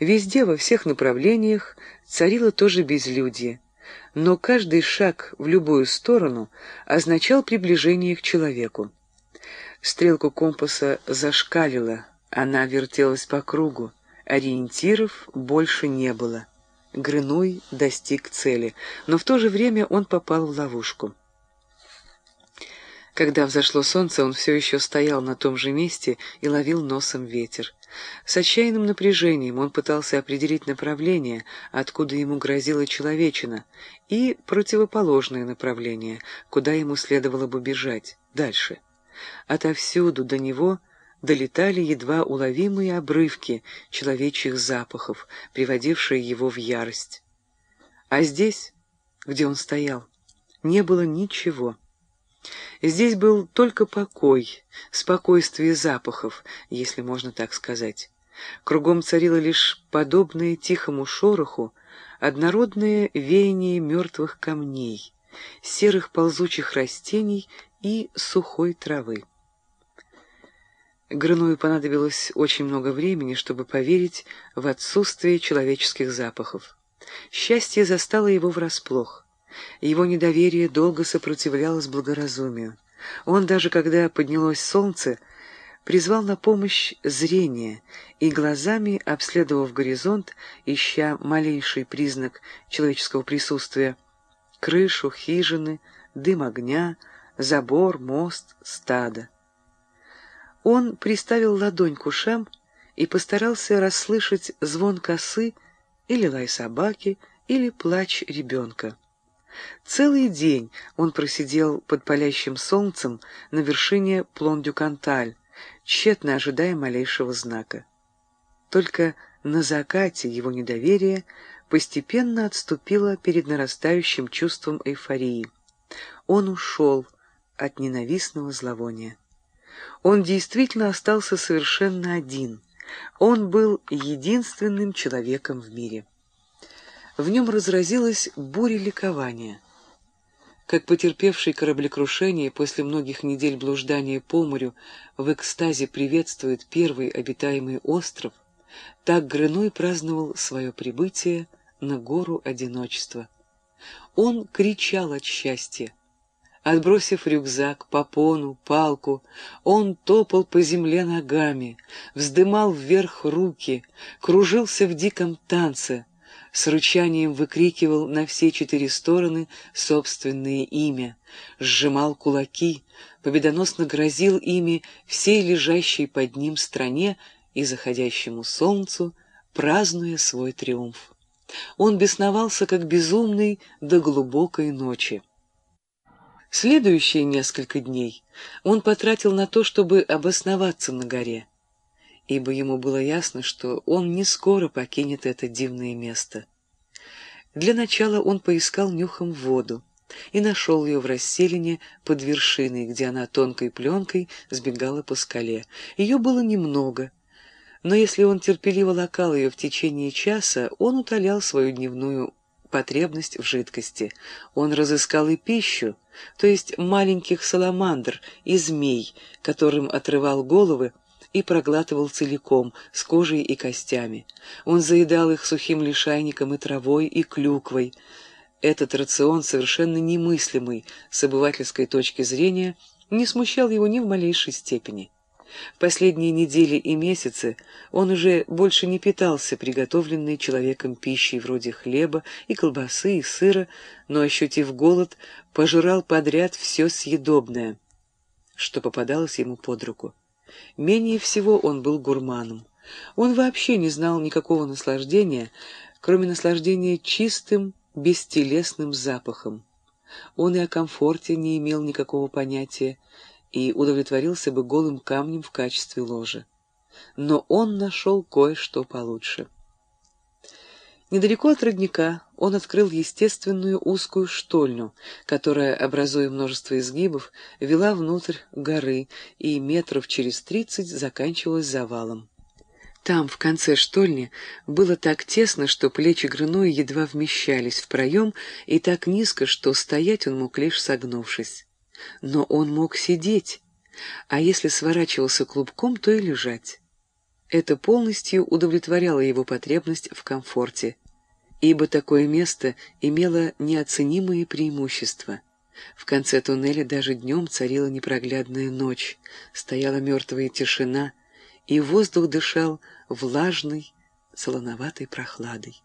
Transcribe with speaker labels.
Speaker 1: Везде, во всех направлениях, царило тоже безлюдье, но каждый шаг в любую сторону означал приближение к человеку. Стрелку компаса зашкалила, она вертелась по кругу, ориентиров больше не было. Грыной достиг цели, но в то же время он попал в ловушку. Когда взошло солнце, он все еще стоял на том же месте и ловил носом ветер. С отчаянным напряжением он пытался определить направление, откуда ему грозила человечина, и противоположное направление, куда ему следовало бы бежать, дальше. Отовсюду до него долетали едва уловимые обрывки человечьих запахов, приводившие его в ярость. А здесь, где он стоял, не было ничего. Здесь был только покой, спокойствие запахов, если можно так сказать. Кругом царило лишь подобное тихому шороху, однородное веяние мертвых камней, серых ползучих растений и сухой травы. Грыную понадобилось очень много времени, чтобы поверить в отсутствие человеческих запахов. Счастье застало его врасплох. Его недоверие долго сопротивлялось благоразумию. Он даже, когда поднялось солнце, призвал на помощь зрение и глазами, обследовав горизонт, ища малейший признак человеческого присутствия, крышу, хижины, дым огня, забор, мост, стадо. Он приставил ладонь к ушам и постарался расслышать звон косы или лай собаки, или плач ребенка. Целый день он просидел под палящим солнцем на вершине Плон-дю-Канталь, тщетно ожидая малейшего знака. Только на закате его недоверие постепенно отступило перед нарастающим чувством эйфории. Он ушел от ненавистного зловония. Он действительно остался совершенно один. Он был единственным человеком в мире. В нем разразилась буря ликования. Как потерпевший кораблекрушение после многих недель блуждания по морю в экстазе приветствует первый обитаемый остров, так Грыной праздновал свое прибытие на гору одиночества. Он кричал от счастья. Отбросив рюкзак, попону, палку, он топал по земле ногами, вздымал вверх руки, кружился в диком танце, с рычанием выкрикивал на все четыре стороны собственное имя, сжимал кулаки, победоносно грозил ими всей лежащей под ним стране и заходящему солнцу, празднуя свой триумф. Он бесновался, как безумный, до глубокой ночи. Следующие несколько дней он потратил на то, чтобы обосноваться на горе ибо ему было ясно, что он не скоро покинет это дивное место. Для начала он поискал нюхом воду и нашел ее в расселине под вершиной, где она тонкой пленкой сбегала по скале. Ее было немного, но если он терпеливо лакал ее в течение часа, он утолял свою дневную потребность в жидкости. Он разыскал и пищу, то есть маленьких саламандр и змей, которым отрывал головы, и проглатывал целиком, с кожей и костями. Он заедал их сухим лишайником и травой, и клюквой. Этот рацион, совершенно немыслимый с обывательской точки зрения, не смущал его ни в малейшей степени. В последние недели и месяцы он уже больше не питался приготовленной человеком пищей вроде хлеба и колбасы и сыра, но, ощутив голод, пожирал подряд все съедобное, что попадалось ему под руку. Менее всего он был гурманом. Он вообще не знал никакого наслаждения, кроме наслаждения чистым, бестелесным запахом. Он и о комфорте не имел никакого понятия и удовлетворился бы голым камнем в качестве ложа. Но он нашел кое-что получше. Недалеко от родника он открыл естественную узкую штольню, которая, образуя множество изгибов, вела внутрь горы и метров через тридцать заканчивалась завалом. Там, в конце штольни, было так тесно, что плечи Грыной едва вмещались в проем, и так низко, что стоять он мог лишь согнувшись. Но он мог сидеть, а если сворачивался клубком, то и лежать. Это полностью удовлетворяло его потребность в комфорте, ибо такое место имело неоценимые преимущества. В конце туннеля даже днем царила непроглядная ночь, стояла мертвая тишина, и воздух дышал влажной, солоноватой прохладой.